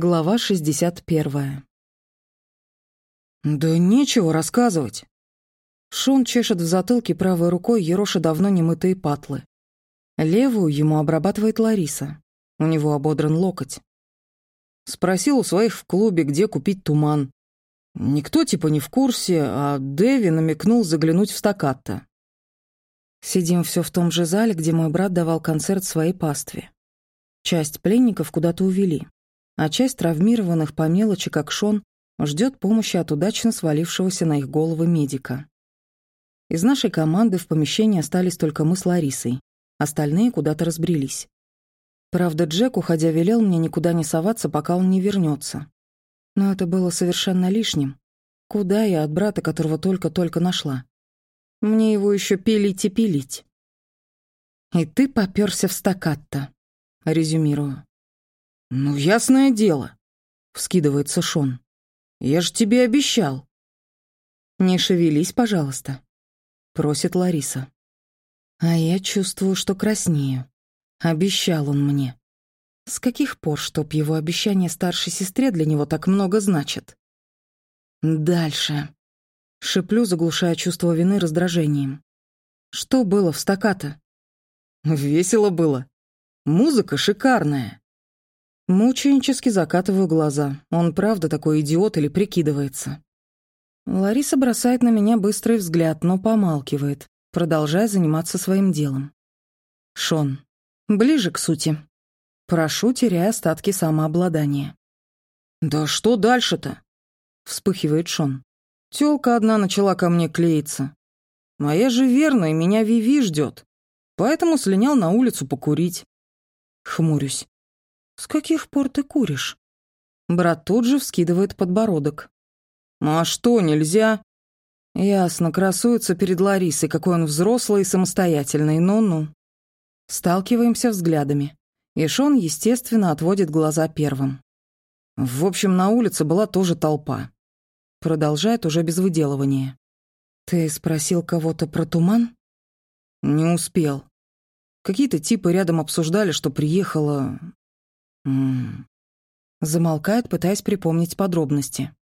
Глава 61. «Да нечего рассказывать». Шон чешет в затылке правой рукой Ероши давно немытые патлы. Левую ему обрабатывает Лариса. У него ободран локоть. Спросил у своих в клубе, где купить туман. Никто типа не в курсе, а Дэви намекнул заглянуть в стаккато. Сидим все в том же зале, где мой брат давал концерт своей пастве. Часть пленников куда-то увели а часть травмированных по мелочи, как Шон, ждет помощи от удачно свалившегося на их головы медика. Из нашей команды в помещении остались только мы с Ларисой, остальные куда-то разбрелись. Правда, Джек, уходя, велел мне никуда не соваться, пока он не вернется. Но это было совершенно лишним. Куда я от брата, которого только-только нашла? Мне его еще пилить и пилить. «И ты попёрся в стаккатто», — резюмирую. «Ну, ясное дело», — вскидывается Шон. «Я же тебе обещал». «Не шевелись, пожалуйста», — просит Лариса. А я чувствую, что краснею. Обещал он мне. С каких пор, чтоб его обещание старшей сестре для него так много значит? Дальше. Шиплю, заглушая чувство вины раздражением. Что было в стаката? Весело было. Музыка шикарная. Мученически закатываю глаза. Он правда такой идиот или прикидывается? Лариса бросает на меня быстрый взгляд, но помалкивает, продолжая заниматься своим делом. Шон. Ближе к сути. Прошу, теряя остатки самообладания. «Да что дальше-то?» — вспыхивает Шон. Тёлка одна начала ко мне клеиться. Моя же верная, меня Виви ждет. Поэтому слинял на улицу покурить. Хмурюсь. «С каких пор ты куришь?» Брат тут же вскидывает подбородок. «А что, нельзя?» Ясно, красуется перед Ларисой, какой он взрослый и самостоятельный, ну-ну. Сталкиваемся взглядами. И Шон, естественно, отводит глаза первым. В общем, на улице была тоже толпа. Продолжает уже без выделывания. «Ты спросил кого-то про туман?» «Не успел. Какие-то типы рядом обсуждали, что приехала... М Замолкает, пытаясь припомнить подробности.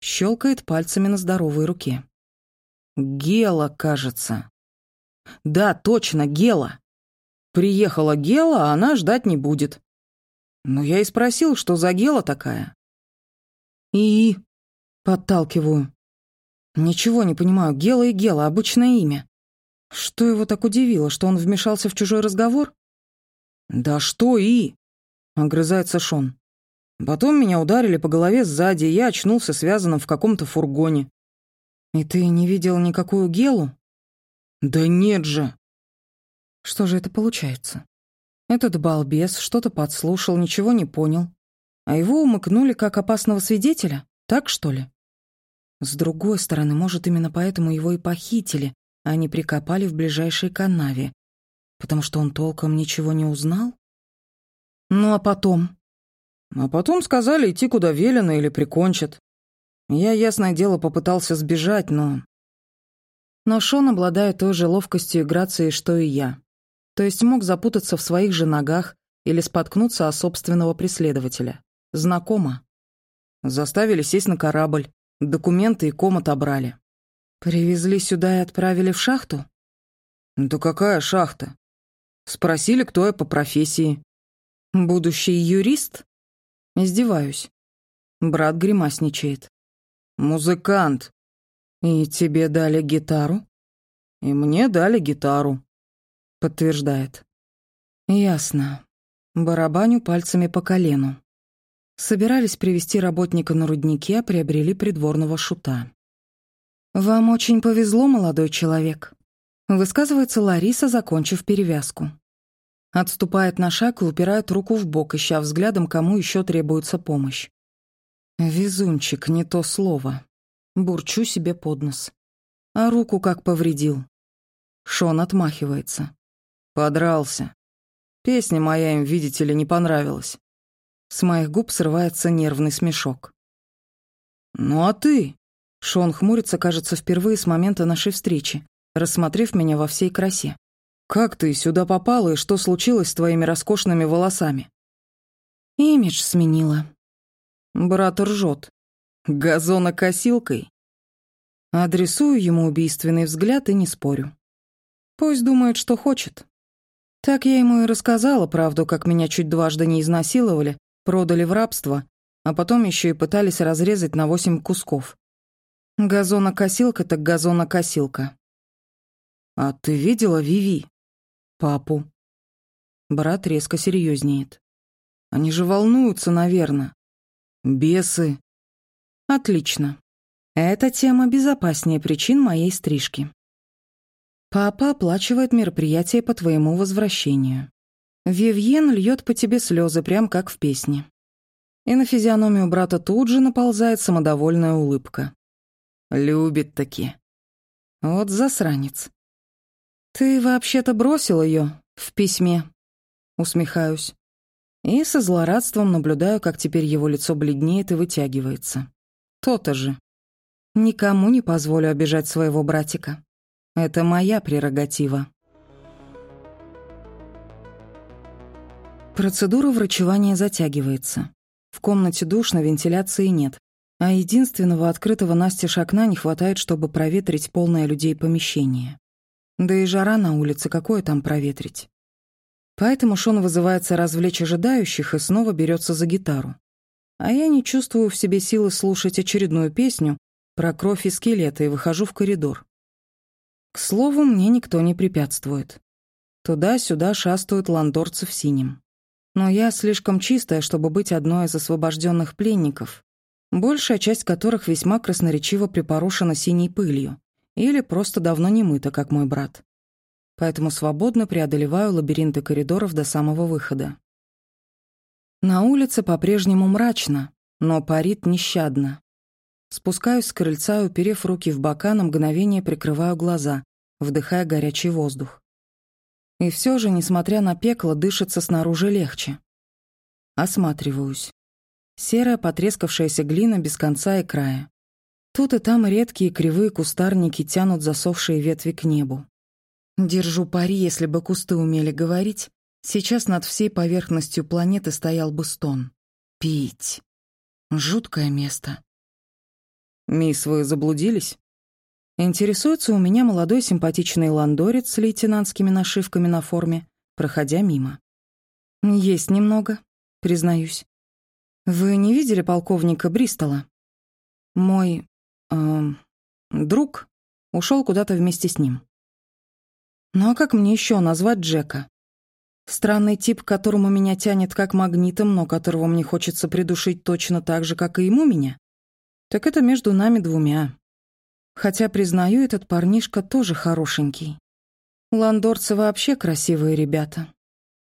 Щелкает пальцами на здоровой руке. Гела, кажется. Да, точно, Гела. Приехала Гела, а она ждать не будет. Но я и спросил, что за Гела такая. И... Подталкиваю. Ничего не понимаю. Гела и Гела — обычное имя. Что его так удивило, что он вмешался в чужой разговор? Да что и? Огрызается Шон. Потом меня ударили по голове сзади, и я очнулся связанным в каком-то фургоне. И ты не видел никакую гелу? Да нет же. Что же это получается? Этот балбес что-то подслушал, ничего не понял. А его умыкнули как опасного свидетеля? Так, что ли? С другой стороны, может, именно поэтому его и похитили, а не прикопали в ближайшей канаве. Потому что он толком ничего не узнал? Ну а потом? А потом сказали идти куда велено или прикончат. Я, ясное дело, попытался сбежать, но... Но Шон обладает той же ловкостью и грацией, что и я. То есть мог запутаться в своих же ногах или споткнуться о собственного преследователя. Знакомо. Заставили сесть на корабль. Документы и ком отобрали. Привезли сюда и отправили в шахту? Да какая шахта? Спросили, кто я по профессии. Будущий юрист? Издеваюсь. Брат гримасничает. Музыкант. И тебе дали гитару? И мне дали гитару. Подтверждает. Ясно. Барабаню пальцами по колену. Собирались привести работника на руднике, а приобрели придворного шута. «Вам очень повезло, молодой человек», — высказывается Лариса, закончив перевязку. Отступает на шаг и упирает руку в бок, ища взглядом, кому еще требуется помощь. Везунчик, не то слово. Бурчу себе под нос. А руку как повредил. Шон отмахивается. Подрался. Песня моя им, видите ли, не понравилась. С моих губ срывается нервный смешок. «Ну а ты?» Шон хмурится, кажется, впервые с момента нашей встречи, рассмотрев меня во всей красе. «Как ты сюда попала и что случилось с твоими роскошными волосами?» «Имидж сменила», Брат ржет. Газонокосилкой. Адресую ему убийственный взгляд и не спорю. Пусть думает, что хочет. Так я ему и рассказала правду, как меня чуть дважды не изнасиловали, продали в рабство, а потом еще и пытались разрезать на восемь кусков. Газонокосилка так газонокосилка. «А ты видела Виви?» «Папу». Брат резко серьезнеет. «Они же волнуются, наверное. Бесы». «Отлично. Эта тема безопаснее причин моей стрижки. Папа оплачивает мероприятие по твоему возвращению. Вивьен льет по тебе слезы, прям как в песне. И на физиономию брата тут же наползает самодовольная улыбка. Любит таки. Вот засранец. Ты вообще-то бросил ее в письме. Усмехаюсь. И со злорадством наблюдаю, как теперь его лицо бледнеет и вытягивается. То-то же. Никому не позволю обижать своего братика. Это моя прерогатива. Процедура врачевания затягивается. В комнате душно, вентиляции нет. А единственного открытого настежь окна не хватает, чтобы проветрить полное людей помещение. Да и жара на улице, какое там проветрить? Поэтому Шон вызывается развлечь ожидающих и снова берется за гитару. А я не чувствую в себе силы слушать очередную песню, про кровь и скелеты и выхожу в коридор. К слову, мне никто не препятствует. Туда-сюда шастают ландорцы в синем. Но я слишком чистая, чтобы быть одной из освобожденных пленников, большая часть которых весьма красноречиво припорошена синей пылью или просто давно не мыта, как мой брат. Поэтому свободно преодолеваю лабиринты коридоров до самого выхода. На улице по-прежнему мрачно, но парит нещадно. Спускаюсь с крыльца, уперев руки в бока, на мгновение прикрываю глаза, вдыхая горячий воздух. И все же, несмотря на пекло, дышится снаружи легче. Осматриваюсь. Серая потрескавшаяся глина без конца и края. Тут и там редкие кривые кустарники тянут засохшие ветви к небу. Держу пари, если бы кусты умели говорить, сейчас над всей поверхностью планеты стоял бы стон. Пить. Жуткое место. «Мисс, вы заблудились?» Интересуется у меня молодой симпатичный ландорец с лейтенантскими нашивками на форме, проходя мимо. «Есть немного, признаюсь. Вы не видели полковника Бристола? Мой... Э, друг ушел куда-то вместе с ним. Ну а как мне еще назвать Джека? Странный тип, которому меня тянет как магнитом, но которого мне хочется придушить точно так же, как и ему меня? Так это между нами двумя. Хотя, признаю, этот парнишка тоже хорошенький. Ландорцы вообще красивые ребята.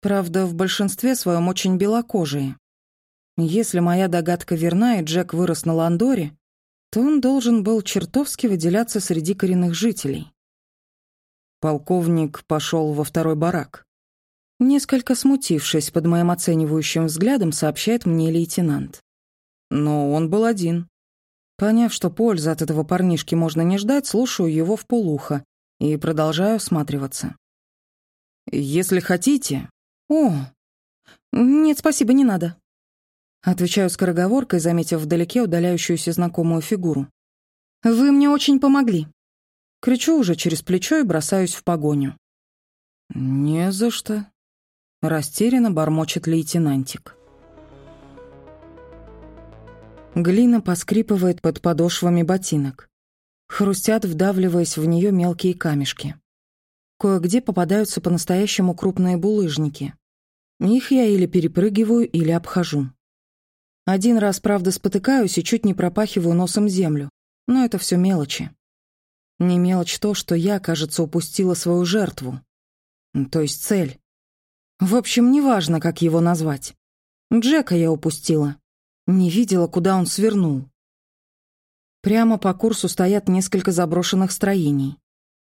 Правда, в большинстве своем очень белокожие. Если моя догадка верна, и Джек вырос на Ландоре, то он должен был чертовски выделяться среди коренных жителей. Полковник пошел во второй барак. Несколько смутившись под моим оценивающим взглядом, сообщает мне лейтенант. Но он был один. Поняв, что пользы от этого парнишки можно не ждать, слушаю его в полухо и продолжаю осматриваться. «Если хотите...» «О, нет, спасибо, не надо». Отвечаю скороговоркой, заметив вдалеке удаляющуюся знакомую фигуру. «Вы мне очень помогли». Кричу уже через плечо и бросаюсь в погоню. «Не за что», — растерянно бормочет лейтенантик. Глина поскрипывает под подошвами ботинок. Хрустят, вдавливаясь в нее мелкие камешки. Кое-где попадаются по-настоящему крупные булыжники. Их я или перепрыгиваю, или обхожу. Один раз, правда, спотыкаюсь и чуть не пропахиваю носом землю, но это все мелочи. Не мелочь то, что я, кажется, упустила свою жертву. То есть цель. В общем, неважно, как его назвать. Джека я упустила. Не видела, куда он свернул. Прямо по курсу стоят несколько заброшенных строений.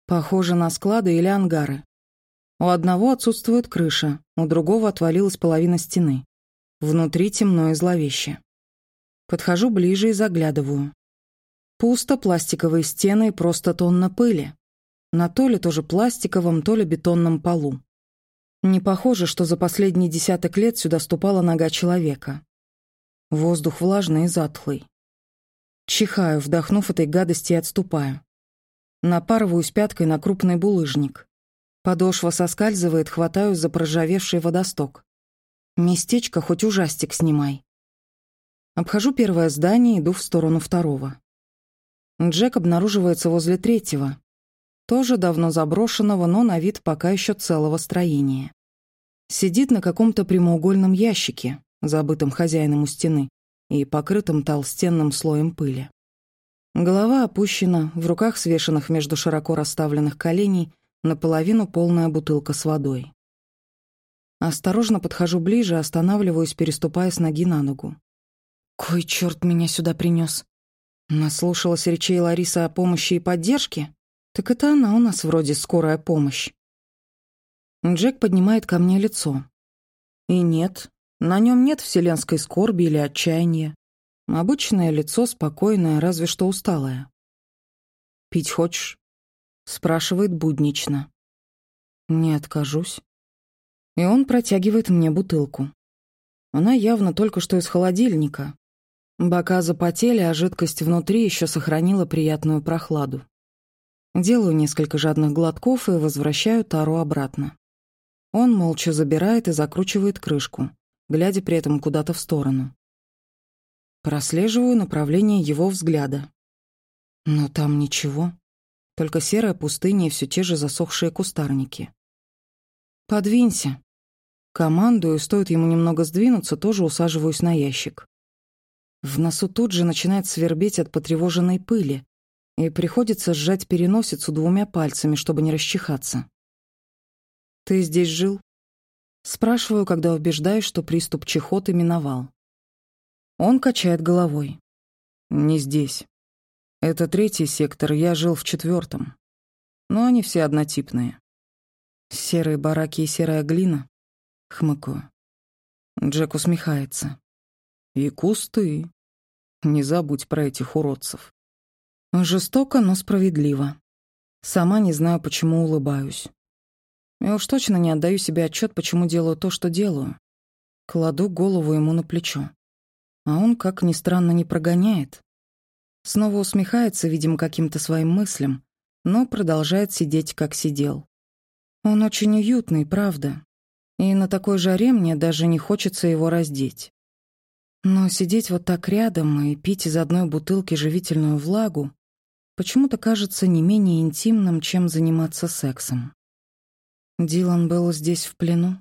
Похоже на склады или ангары. У одного отсутствует крыша, у другого отвалилась половина стены. Внутри темно и зловеще. Подхожу ближе и заглядываю. Пусто, пластиковые стены и просто тонна пыли. На то ли тоже пластиковом, то ли бетонном полу. Не похоже, что за последние десяток лет сюда ступала нога человека. Воздух влажный и затхлый. Чихаю, вдохнув этой гадости и отступаю. Напарываюсь пяткой на крупный булыжник. Подошва соскальзывает, хватаюсь за проржавевший водосток. Местечко хоть ужастик снимай. Обхожу первое здание, иду в сторону второго. Джек обнаруживается возле третьего, тоже давно заброшенного, но на вид пока еще целого строения. Сидит на каком-то прямоугольном ящике, забытом хозяином у стены, и покрытым толстенным слоем пыли. Голова опущена, в руках свешенных между широко расставленных коленей наполовину полная бутылка с водой. Осторожно подхожу ближе, останавливаюсь, переступая с ноги на ногу. Кой черт меня сюда принес? Наслушалась речей Ларисы о помощи и поддержке? Так это она у нас вроде скорая помощь. Джек поднимает ко мне лицо. И нет, на нем нет вселенской скорби или отчаяния. Обычное лицо, спокойное, разве что усталое. «Пить хочешь?» — спрашивает буднично. Не откажусь. И он протягивает мне бутылку. Она явно только что из холодильника. Бока запотели, а жидкость внутри еще сохранила приятную прохладу. Делаю несколько жадных глотков и возвращаю тару обратно. Он молча забирает и закручивает крышку, глядя при этом куда-то в сторону. Прослеживаю направление его взгляда. Но там ничего. Только серая пустыня и все те же засохшие кустарники. «Подвинься». Командую, стоит ему немного сдвинуться, тоже усаживаюсь на ящик. В носу тут же начинает свербеть от потревоженной пыли, и приходится сжать переносицу двумя пальцами, чтобы не расчихаться. «Ты здесь жил?» Спрашиваю, когда убеждаюсь, что приступ чехоты миновал. Он качает головой. «Не здесь. Это третий сектор, я жил в четвертом. Но они все однотипные. Серые бараки и серая глина?» Хмыкаю. Джек усмехается. «И кусты. Не забудь про этих уродцев. Жестоко, но справедливо. Сама не знаю, почему улыбаюсь. Я уж точно не отдаю себе отчет, почему делаю то, что делаю. Кладу голову ему на плечо. А он, как ни странно, не прогоняет. Снова усмехается, видимо, каким-то своим мыслям, но продолжает сидеть, как сидел. Он очень уютный, правда. И на такой жаре мне даже не хочется его раздеть. Но сидеть вот так рядом и пить из одной бутылки живительную влагу почему-то кажется не менее интимным, чем заниматься сексом. Дилан был здесь в плену?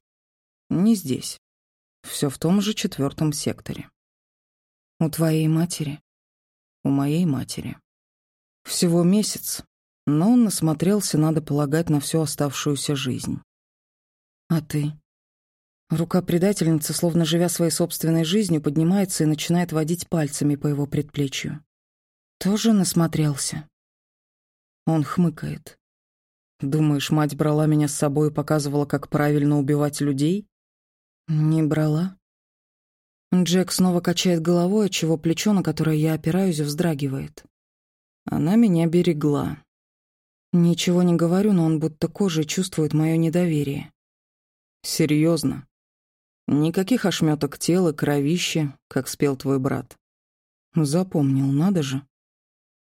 Не здесь. Все в том же четвертом секторе. У твоей матери? У моей матери. Всего месяц, но он насмотрелся, надо полагать, на всю оставшуюся жизнь. А ты? Рука предательницы, словно живя своей собственной жизнью, поднимается и начинает водить пальцами по его предплечью. Тоже насмотрелся. Он хмыкает. Думаешь, мать брала меня с собой и показывала, как правильно убивать людей? Не брала. Джек снова качает головой, отчего плечо, на которое я опираюсь, вздрагивает. Она меня берегла. Ничего не говорю, но он будто кожей чувствует мое недоверие. Серьезно. Никаких ошметок тела, кровища, как спел твой брат. Запомнил, надо же.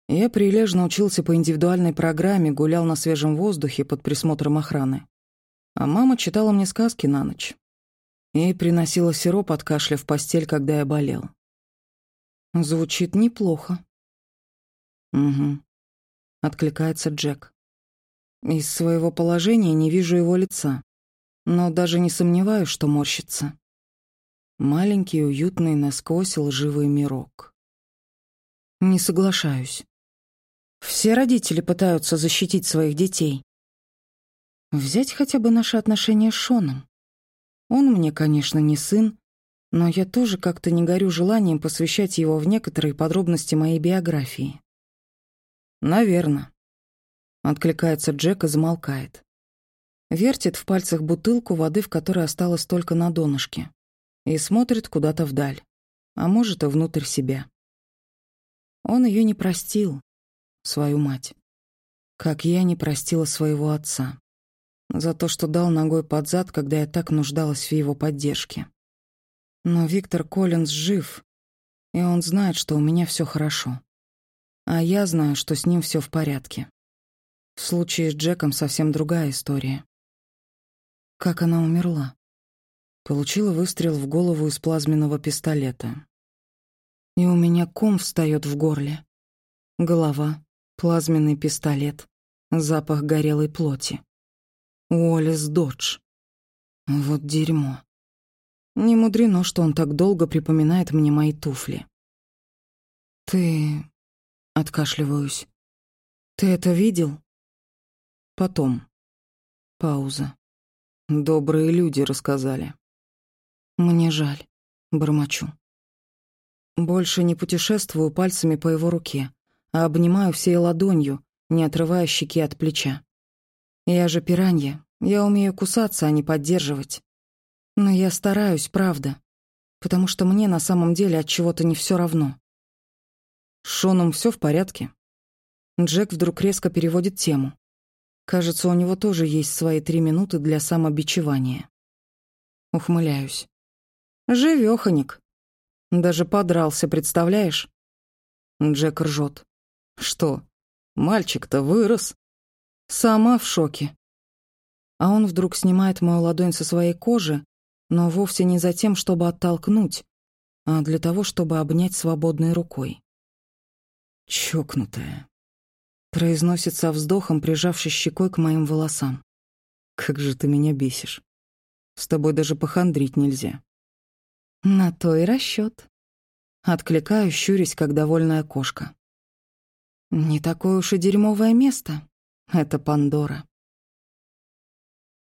Я прилежно учился по индивидуальной программе, гулял на свежем воздухе под присмотром охраны. А мама читала мне сказки на ночь. И приносила сироп от кашля в постель, когда я болел. Звучит неплохо. Угу. Откликается Джек. Из своего положения не вижу его лица, но даже не сомневаюсь, что морщится. Маленький, уютный, насквозь лживый мирок. Не соглашаюсь. Все родители пытаются защитить своих детей. Взять хотя бы наши отношения с Шоном. Он мне, конечно, не сын, но я тоже как-то не горю желанием посвящать его в некоторые подробности моей биографии. «Наверно», — откликается Джек и замолкает. Вертит в пальцах бутылку воды, в которой осталось только на донышке, и смотрит куда-то вдаль, а может и внутрь себя. Он ее не простил, свою мать. Как я не простила своего отца. За то, что дал ногой под зад, когда я так нуждалась в его поддержке. Но Виктор Коллинз жив, И он знает, что у меня все хорошо. А я знаю, что с ним все в порядке. В случае с Джеком совсем другая история. Как она умерла? Получила выстрел в голову из плазменного пистолета. И у меня ком встает в горле. Голова, плазменный пистолет, запах горелой плоти. Уоллес Додж. Вот дерьмо. Не мудрено, что он так долго припоминает мне мои туфли. «Ты...» — откашливаюсь. «Ты это видел?» «Потом». Пауза. «Добрые люди рассказали». «Мне жаль», — бормочу. Больше не путешествую пальцами по его руке, а обнимаю всей ладонью, не отрывая щеки от плеча. Я же пиранья, я умею кусаться, а не поддерживать. Но я стараюсь, правда, потому что мне на самом деле от чего-то не все равно. С Шоном все в порядке. Джек вдруг резко переводит тему. Кажется, у него тоже есть свои три минуты для самобичевания. Ухмыляюсь. Живёхоник. Даже подрался, представляешь? Джек ржет. Что, мальчик-то вырос? Сама в шоке. А он вдруг снимает мою ладонь со своей кожи, но вовсе не за тем, чтобы оттолкнуть, а для того, чтобы обнять свободной рукой. «Чокнутая», — произносит со вздохом, прижавшись щекой к моим волосам. «Как же ты меня бесишь. С тобой даже похандрить нельзя». «На то и расчет. Откликаю, щурясь, как довольная кошка. «Не такое уж и дерьмовое место. Это Пандора».